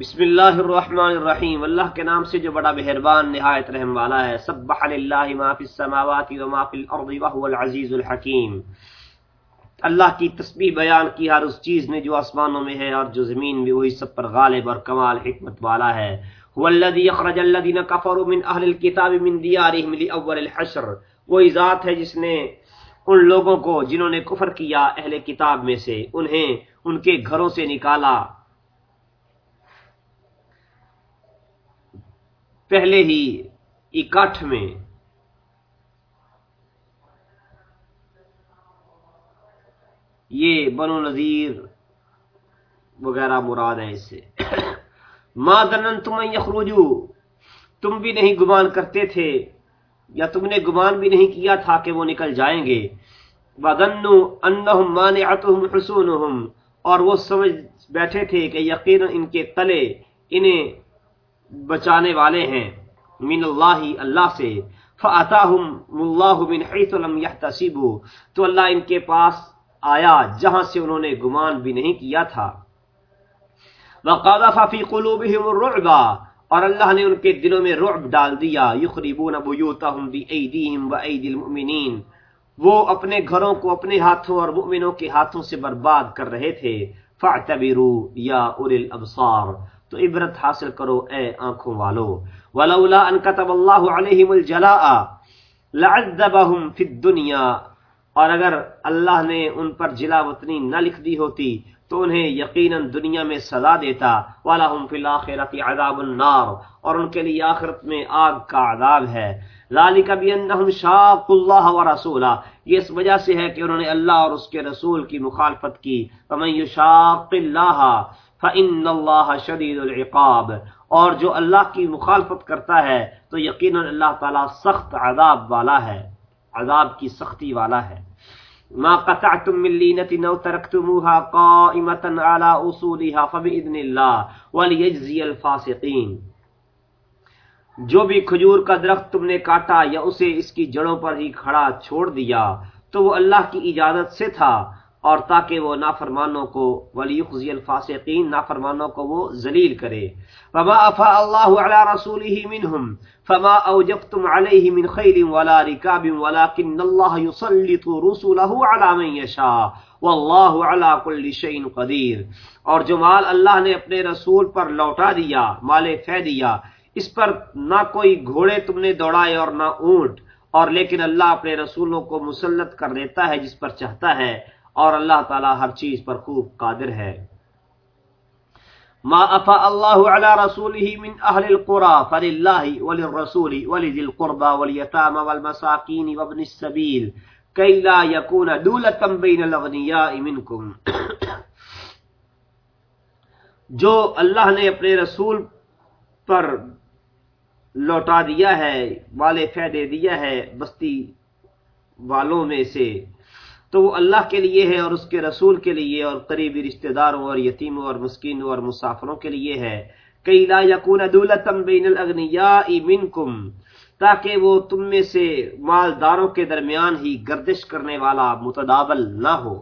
بسم اللہ الرحمن الرحیم۔ اللہ کے نام سے جو بڑا مہربان نہایت رحم والا ہے، سبح للہ ما فی السماوات و ما فی الارض وهو العزیز الحکیم۔ اللہ کی تسبیح بیان کی ہر اس چیز نے جو آسمانوں میں ہے اور جو زمین میں، وہی سب پر غالب اور کمال حکمت والا ہے۔ هو الذي اخرج الذين كفروا من اهل الكتاب من ديارهم لاول الحشر۔ وہی ذات ہے جس نے ان لوگوں کو جنہوں نے کفر کیا اہل کتاب میں سے، انہیں ان کے گھروں سے نکالا۔ پہلے ہی اکٹھ میں یہ بنو نذیر وغیرہ مراد ہے اس سے۔ ماں دنن تم یخرجو تم بھی نہیں گمان کرتے تھے یا تم نے گمان بھی نہیں کیا تھا کہ وہ نکل جائیں گے۔ حصونهم اور وہ سمجھ بیٹھے تھے کہ یقین ان کے تلے انہیں بچانے والے ہیں۔ من اللہ اللہ سے۔ فَأَتَاهُمُ اللَّهُ مِنْ حَيْثُ لَمْ يَحْتَسِبُوا۔ تو اللہ ان کے پاس آیا جہاں سے انہوں نے گمان بھی نہیں کیا تھا۔ وَقَذَفَ فِي قُلُوبِهِمُ الرُّعْبَ۔ اور اللہ نے ان کے دلوں میں رعب ڈال دیا۔ یخربون بیوتہم بی ایدیہم و المؤمنین وہ اپنے گھروں کو اپنے ہاتھوں اور مؤمنوں کے ہاتھوں سے برباد کر رہے تھے۔ فاعتبروا یا اولی الابصار تو عبرت حاصل کرو، اے آنکھوں والو. ولولا ان كتب اللہ علیہم الجلاء لعذبہم فی الدنیا. اور اگر اللہ نے ان پر جلا وطنی نہ لکھ دی ہوتی تو انہیں یقیناً دنیا میں سزا دیتا. وَلَهُمْ فِي الْآخِرَةِ عَذَابُ النَّارِ. اور ان کے لیے آخرت میں آگ کا عذاب ہے. ذَلِكَ بِأَنَّهُمْ شَاقُ اللَّهَ وَرَسُولَهُ. یہ اس وجہ سے ہے کہ انہوں نے اللہ اور اس کے رسول کی مخالفت کی. فَمَنْ يُشَاقِ اللَّهَ فَإِنَّ اللَّهَ شَدِيدُ الْعِقَابِ اور جو اللہ کی مخالفت کرتا ہے، تو یقیناً اللہ تعالی سخت عذاب والا ہے، عذاب کی سختی والا ہے۔ ما قطعتم من لينة أو تركتموها قائمة على أصولها فبإذن الله وليجزي الفاسقين۔ جو بھی کھجور کا درخت تم نے کاٹا یا اسے اس کی جڑوں پر ہی کھڑا چھوڑ دیا، تو وہ اللہ کی اجازت سے تھا۔ اور تاکہ وہ نافرمانوں کو ولیخزی الفاسقین نافرمانوں کو وہ ذلیل کرے۔ فما افا اللہ علی رسوله منهم، فما اوجفتم علیہ من خیر ولا رکاب ولكن اللہ يسلط رسوله على من يشاء واللہ علی کل شیء قدیر اور جو مال اللہ نے اپنے رسول پر لوٹا دیا، مال فی دیا، اس پر نہ کوئی گھوڑے تم نے دوڑائے اور نہ اونٹ۔ اور لیکن اللہ اپنے رسولوں کو مسلط کر دیتا ہے جس پر چاہتا ہے۔ اور اللہ تعالی ہر چیز پر خوب قادر ہے۔ ما افا اللہ علی رسوله من اہل القرى فللہ وللرسول ولذی القربى والیتام والمساکین وابن السبیل کئی لا یکون دولتا بین الاغنیاء منکم جو اللہ نے اپنے رسول پر لوٹا دیا ہے، والے فیدے دیا ہے بستی والوں میں سے۔ تو وہ اللہ کے لیے ہے اور اس کے رسول کے لیے اور قریبی رشتہ داروں اور یتیموں اور مسکینوں اور مسافروں کے لیے ہے۔ کئی لا یکون دولتم بین الاغنیاء منکم، تاکہ وہ تم میں سے مالداروں کے درمیان ہی گردش کرنے والا متدابل نہ ہو۔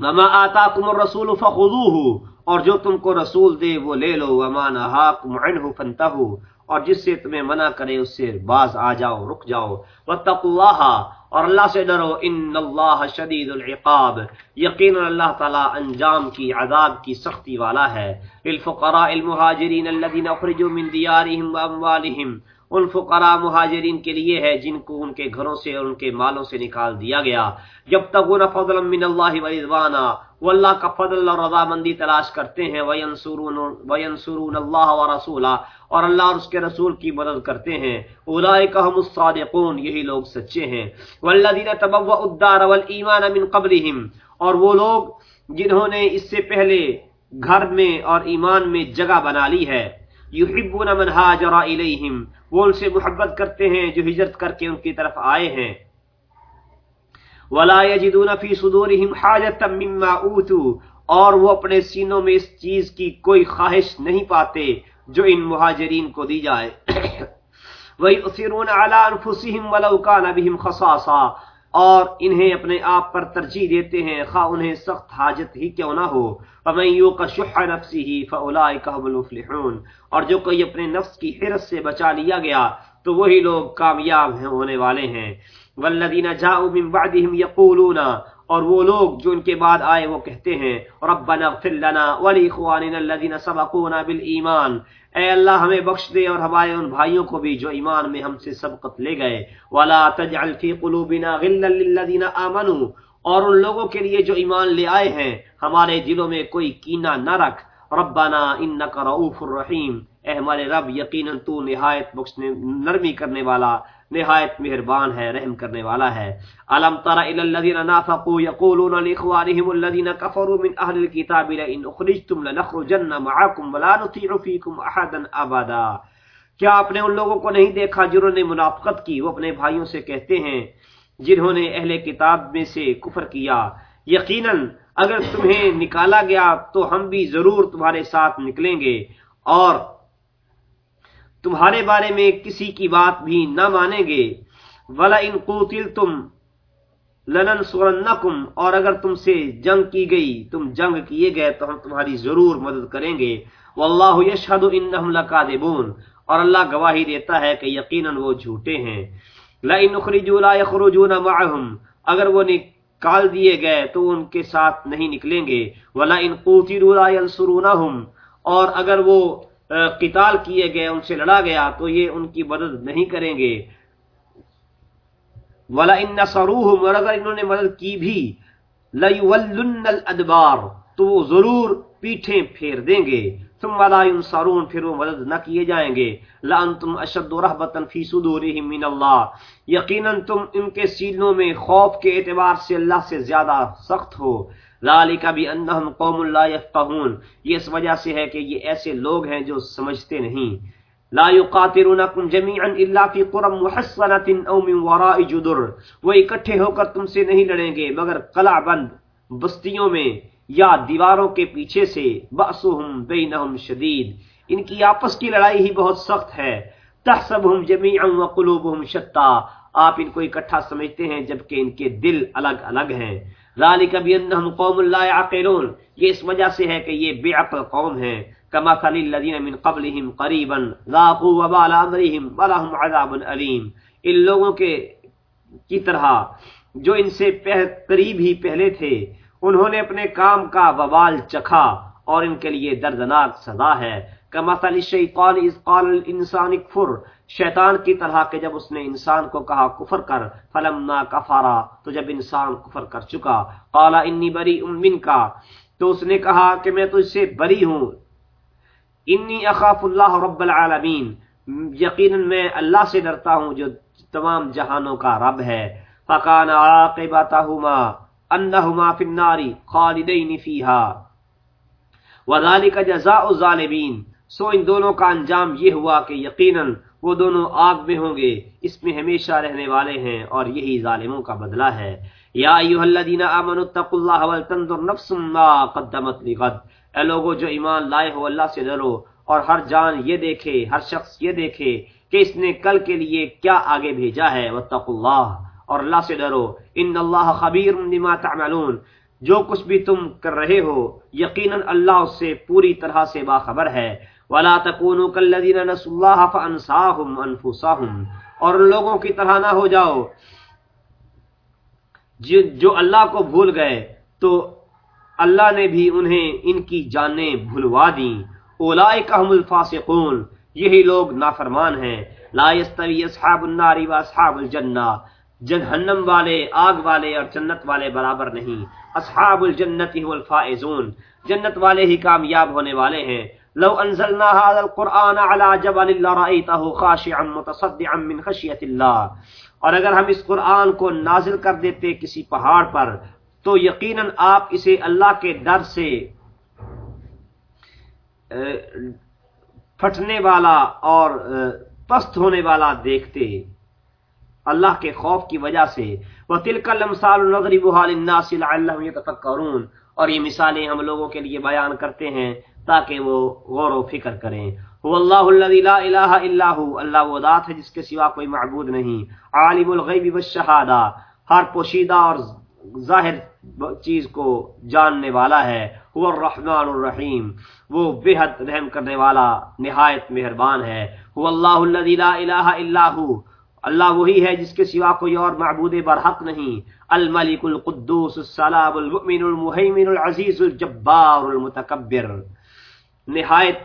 وما آتاکم الرسول فخذوه اور جو تم کو رسول دے وہ لے لو، وما نهاکم عنه فانتهوا۔ اور جس سے تمہیں منع کرے اس سے باز آ جاؤ، رک جاؤ۔ واتقوا الله، اور اللہ سے ڈرو۔ ان اللہ شدید العقاب۔ یقین اللہ تعالی انجام کی، عذاب کی سختی والا ہے۔ الفقراء المهاجرین الذين اخرجوا من ديارهم واموالهم ان فقراء مہاجرین کے لیے ہے جن کو ان کے گھروں سے اور ان کے مالوں سے نکال دیا گیا۔ جب تک وہ فضلا من اللہ ورضوانا وہ اللہ کا فضل اور رضا مندی تلاش کرتے ہیں وینصرون اللہ ورسولا اور اللہ اور اس کے رسول کی مدد کرتے ہیں۔ اولئک هم الصادقون، یہی لوگ سچے ہیں۔ والذین تبوؤوا الدار والایمان من قبلهم، اور وہ لوگ جنہوں نے اس سے پہلے گھر میں اور ایمان میں جگہ بنا لی ہے۔ یحبون من هاجر الیہم وہ ان سے محبت کرتے ہیں جو ہجرت کر کے ان کی طرف آئے ہیں. ولا يجدون في صدورهم حاجه مما اوتوا اور وہ اپنے سینوں میں اس چیز کی کوئی خواہش نہیں پاتے جو ان مہاجرین کو دی جائے. وہی اسرون على انفسهم ولو كان بهم خصاصا. اور انہیں اپنے آپ پر ترجیح دیتے ہیں، خواہ انہیں سخت حاجت ہی کیوں نہ ہو۔ فمن یوق شح نفسی ہی فلاح المفلحون۔ اور جو کوئی اپنے نفس کی حرس سے بچا لیا گیا، تو وہی لوگ کامیاب ہیں، ہونے والے ہیں۔ والذین جاؤوا من بعدهم یقولون اور وہ لوگ جو ان کے بعد آئے وہ کہتے ہیں، ربنا اغفر لنا ولاخواننا الذين سبقونا بالایمان اے اللہ، ہمیں بخش دے اور ہمارے ان بھائیوں کو بھی جو ایمان میں ہم سے سبقت لے گئے۔ ولا تجعل في قلوبنا غلا للذين امنوا اور ان لوگوں کے لیے جو ایمان لے آئے ہیں، ہمارے دلوں میں کوئی کینہ نہ رکھ۔ ربنا انك رؤوف الرحیم اے ہمارے رب، یقینا تو نہایت بخشنے نرمی کرنے والا، نہایت مہربان ہے، رحم کرنے والا ہے۔ الم تر الى الذين نافقوا يقولون لاخوانهم الذين كفروا من اهل الكتاب لئن اخرجتم لنخرجن معكم ولا نطيع فيكم احدا ابدا۔ کیا آپ نے ان لوگوں کو نہیں دیکھا جنہوں نے منافقت کی؟ وہ اپنے بھائیوں سے کہتے ہیں، جنہوں نے اہل کتاب میں سے کفر کیا۔ یقینا اگر تمہیں نکالا گیا تو ہم بھی ضرور تمہارے ساتھ نکلیں گے۔ اور تمہارے بارے میں کسی کی بات بھی نہ مانیں گے۔ ولا ان قوتل تم لنن سورنکم اور اگر تم سے جنگ کی گئی، تم جنگ کیے گئے، تو ہم تمہاری ضرور مدد کریں گے۔ واللہ یشہد انہم لکاذبون اور اللہ گواہی دیتا ہے کہ یقینا وہ جھوٹے ہیں۔ لئن اخرجوا لا يخرجون معهم، اگر وہ نکال دیے گئے، تو ان کے ساتھ نہیں نکلیں گے۔ ولا ان قوتلوا لا ينصرونهم، اور اگر وہ قتال کیے گئے، ان سے لڑا گیا، تو یہ ان کی مدد نہیں کریں گے۔ ولا ان نصروہم اور انہوں نے مدد کی بھی لیولن الادبار تو وہ ضرور پیٹھیں پھیر دیں گے۔ ثم لا ينصرون، پھر وہ مدد نہ کیے جائیں گے۔ لانتم اشد رهبتا في صدورهم من الله۔ یقینا تم ان کے سینوں میں خوف کے اعتبار سے اللہ سے زیادہ سخت ہو۔ ذالک بانہم قوم لا يفقهون یہ اس وجہ سے ہے کہ یہ ایسے لوگ ہیں جو سمجھتے نہیں۔ لا يقاتلونکم جميعا الا في قرى محصنه او من وراء جدر، وہ اکٹھے ہو کر تم سے نہیں لڑیں گے، مگر قلع بند، بستیوں میں یا دیواروں کے پیچھے سے باسهم بینہم شدید۔ ان کی آپس کی لڑائی ہی بہت سخت ہے۔ تحسبهم جميعا وقلوبهم شتى آپ ان کو اکٹھا سمجھتے ہیں جبکہ ان کے دل الگ الگ ہیں۔ ذالک بانہم قوم لا يعقلون یہ اس وجہ سے ہے کہ یہ بے عقل قوم ہیں۔ کما قال الذين من قبلهم قريبا ذاقوا وبال امرهم ولهم عذاب الیم۔ ان لوگوں کے کی طرح، جو ان سے قریب ہی پہلے تھے، انہوں نے اپنے کام کا وبال چکھا اور ان کے لیے دردناک سزا ہے۔ کمثل الشیطان اذ قال الانسان اکفر شیطان کی طرح کہ جب اس نے انسان کو کہا کفر کر، فلما کفارا تو جب انسان کفر کر چکا، قال انی بری من کا تو اس نے کہا کہ میں تجھ سے بری ہوں. انی اخاف اللہ رب العالمین. یقینا میں اللہ سے ڈرتا ہوں جو تمام جہانوں کا رب ہے. فکان عاقبتهما انہما فی النار خالدین فیہا. وذالک جزاء الظالمین. سو ان دونوں کا انجام یہ ہوا کہ یقیناً وہ دونوں آگ میں ہوں گے، اس میں ہمیشہ رہنے والے ہیں اور یہی ظالموں کا بدلہ ہے۔ یا ایوہ الذین آمنوا اتقوا اللہ والتنظر نفس ما قدمت لغد۔ اے لوگو، جو ایمان لائے ہو اللہ سے ڈرو اور ہر جان یہ دیکھے، ہر شخص یہ دیکھے کہ اس نے کل کے لیے کیا آگے بھیجا ہے، واتقوا اللہ اور اللہ سے ڈرو۔ ان اللہ خبیر بما تعملون۔ جو کچھ بھی تم کر رہے ہو، یقیناً اللہ اس سے پوری طرح سے باخبر ہے۔ ولا تكونوا كالذين نسوا الله فانساهم انفسهم اور ان لوگوں کی طرح نہ ہو جاؤ۔ جو اللہ کو بھول گئے، تو اللہ نے بھی انہیں ان کی جانیں بھلوا دیں۔ اولئک هم الفاسقون، یہی لوگ نافرمان ہیں۔ لا يستوي اصحاب النار واصحاب الجنہ۔ جہنم والے، آگ والے اور جنت والے برابر نہیں۔ اصحاب الجنت هم الفائزون جنت والے ہی کامیاب ہونے والے ہیں۔ لو انزلنا هذا القرآن على جبل لرأيته خاشعا متصدعا من خشية الله اور اگر ہم اس قرآن کو نازل کر دیتے کسی پہاڑ پر، تو یقیناً آپ اسے اللہ کے ڈر سے پھٹنے والا اور پست ہونے والا دیکھتے۔ اللہ کے خوف کی وجہ سے۔ وہ تلکل امسال نظری بحال الناس لعلهم يتفکرون اور یہ مثالیں ہم لوگوں کے لیے بیان کرتے ہیں۔ تاکہ وہ غور و فکر کریں۔ هو اللہ الذي لا الہ الا هو اللہ وہ ذات ہے جس کے سوا کوئی معبود نہیں۔ عالم الغیب والشہادہ۔ ہر پوشیدہ اور ظاہر چیز کو جاننے والا ہے۔ وہ الرحمن الرحیم۔ وہ بے حد رحم کرنے والا نہایت مہربان ہے۔ وہ اللہ لا الہ الا ہو۔ اللہ وہی ہے جس کے سوا کوئی اور معبود برحق نہیں۔ الملک القدوس السلام المؤمن المحیمن العزیز الجبار المتکبر۔ نہایت،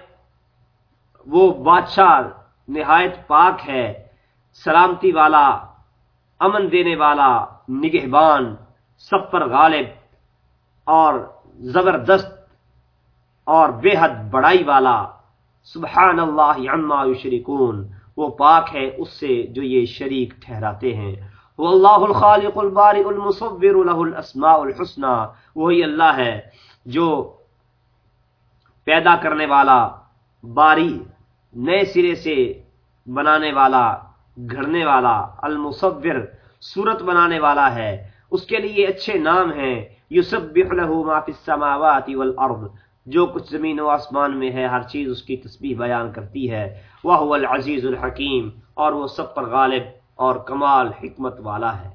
وہ بادشاہ نہایت پاک ہے، سلامتی والا، امن دینے والا، نگہبان، سب پر غالب اور زبردست اور بے حد بڑائی والا، سبحان اللہ عما یشرکون، وہ پاک ہے اس سے جو یہ شریک ٹھہراتے ہیں۔ وہ اللہ الخالق البارئ المصور له الاسماء الحسنى، وہی اللہ ہے جو پیدا کرنے والا، باری، نئے سرے سے بنانے والا، گھڑنے والا، المصور، صورت بنانے والا ہے۔ اس کے لیے اچھے نام ہیں۔ یسبح له ما فی السماوات والارض۔ جو کچھ زمین و آسمان میں ہے، ہر چیز اس کی تسبیح بیان کرتی ہے۔ وہ العزیز الحکیم۔ اور وہ سب پر غالب اور کمال، حکمت والا ہے۔